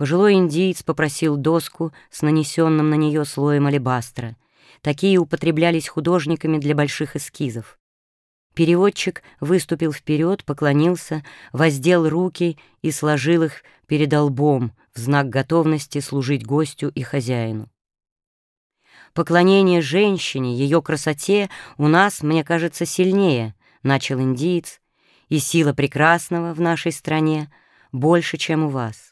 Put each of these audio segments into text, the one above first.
Пожилой индиец попросил доску с нанесенным на нее слоем алебастра. Такие употреблялись художниками для больших эскизов. Переводчик выступил вперед, поклонился, воздел руки и сложил их перед лбом в знак готовности служить гостю и хозяину. Поклонение женщине, ее красоте у нас, мне кажется, сильнее, начал индиец, и сила прекрасного в нашей стране больше, чем у вас.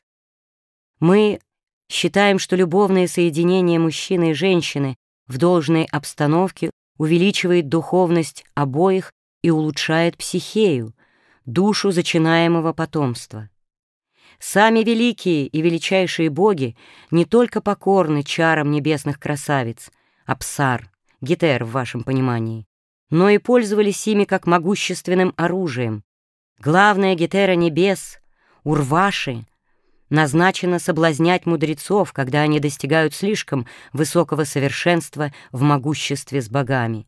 Мы считаем, что любовное соединение мужчины и женщины в должной обстановке увеличивает духовность обоих и улучшает психею, душу зачинаемого потомства. Сами великие и величайшие боги не только покорны чарам небесных красавиц, Апсар, Гетер в вашем понимании, но и пользовались ими как могущественным оружием. Главная Гетера небес, Урваши, назначено соблазнять мудрецов, когда они достигают слишком высокого совершенства в могуществе с богами.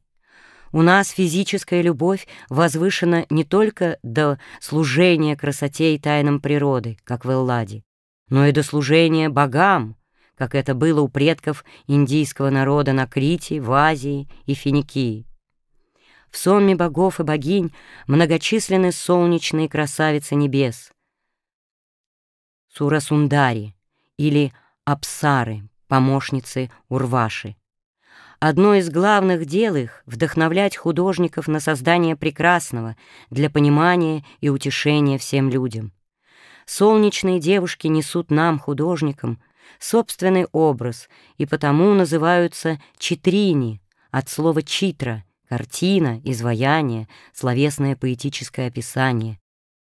У нас физическая любовь возвышена не только до служения красоте и тайнам природы, как в Элладе, но и до служения богам, как это было у предков индийского народа на Крите, в Азии и Финикии. В сонме богов и богинь многочисленны солнечные красавицы небес — Сурасундари или Апсары, помощницы Урваши. Одно из главных дел их — вдохновлять художников на создание прекрасного для понимания и утешения всем людям. Солнечные девушки несут нам, художникам, собственный образ и потому называются читрини, от слова читра — картина, изваяние, словесное поэтическое описание,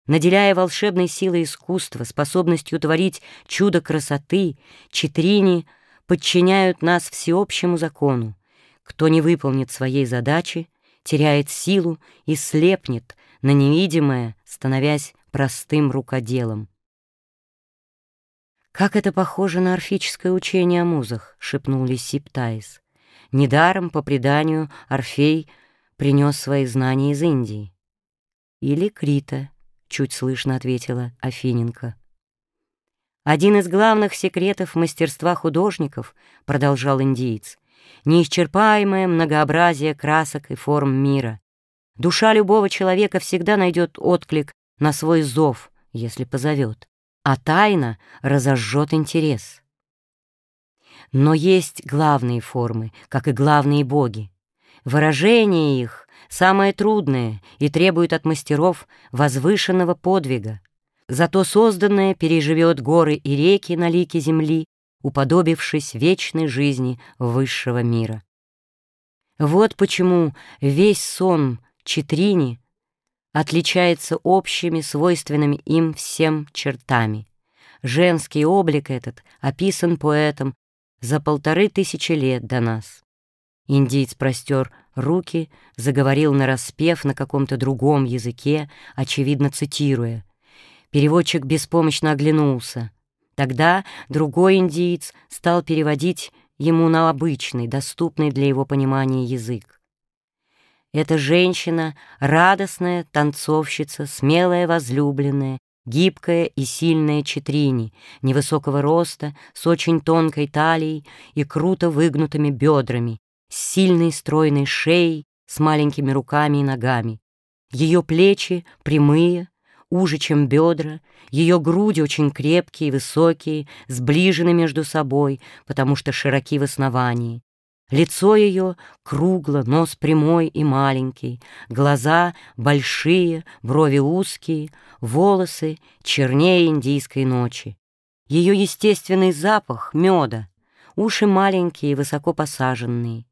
Наделяя волшебной силой искусства, способностью творить чудо красоты, читрини подчиняют нас всеобщему закону. Кто не выполнит своей задачи, теряет силу и слепнет на невидимое, становясь простым рукоделом. «Как это похоже на орфическое учение о музах», — шепнул Лисип Таис. «Недаром, по преданию, Орфей принес свои знания из Индии». «Или Крита», — чуть слышно ответила Афиненко. «Один из главных секретов мастерства художников, — продолжал индиец, — неисчерпаемое многообразие красок и форм мира. Душа любого человека всегда найдет отклик на свой зов, если позовет, а тайна разожжет интерес. Но есть главные формы, как и главные боги. Выражение их самое трудное и требует от мастеров возвышенного подвига. Зато созданное переживет горы и реки на лике земли, уподобившись вечной жизни высшего мира. Вот почему весь сон Читрини отличается общими, свойственными им всем чертами. Женский облик этот описан поэтом за полторы тысячи лет до нас. Индиец простер руки, заговорил нараспев на каком-то другом языке, очевидно цитируя. Переводчик беспомощно оглянулся. Тогда другой индиец стал переводить ему на обычный, доступный для его понимания язык. Эта женщина — радостная танцовщица, смелая возлюбленная, гибкая и сильная Читрини, невысокого роста, с очень тонкой талией и круто выгнутыми бедрами, с сильной стройной шеей, с маленькими руками и ногами. Ее плечи прямые, уже, чем бедра, ее груди очень крепкие высокие, сближены между собой, потому что широки в основании. Лицо ее кругло, нос прямой и маленький, глаза большие, брови узкие, волосы чернее индийской ночи. Ее естественный запах — меда, уши маленькие и высоко посаженные.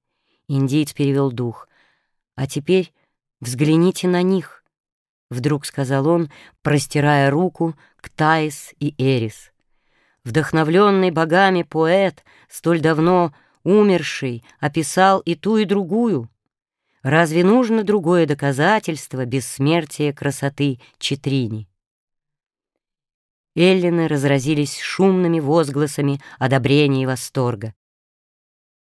Индиец перевел дух. «А теперь взгляните на них», — вдруг сказал он, простирая руку к Таис и Эрис. Вдохновленный богами поэт, столь давно умерший, описал и ту, и другую. Разве нужно другое доказательство бессмертия красоты Читрини? Эллины разразились шумными возгласами одобрения и восторга.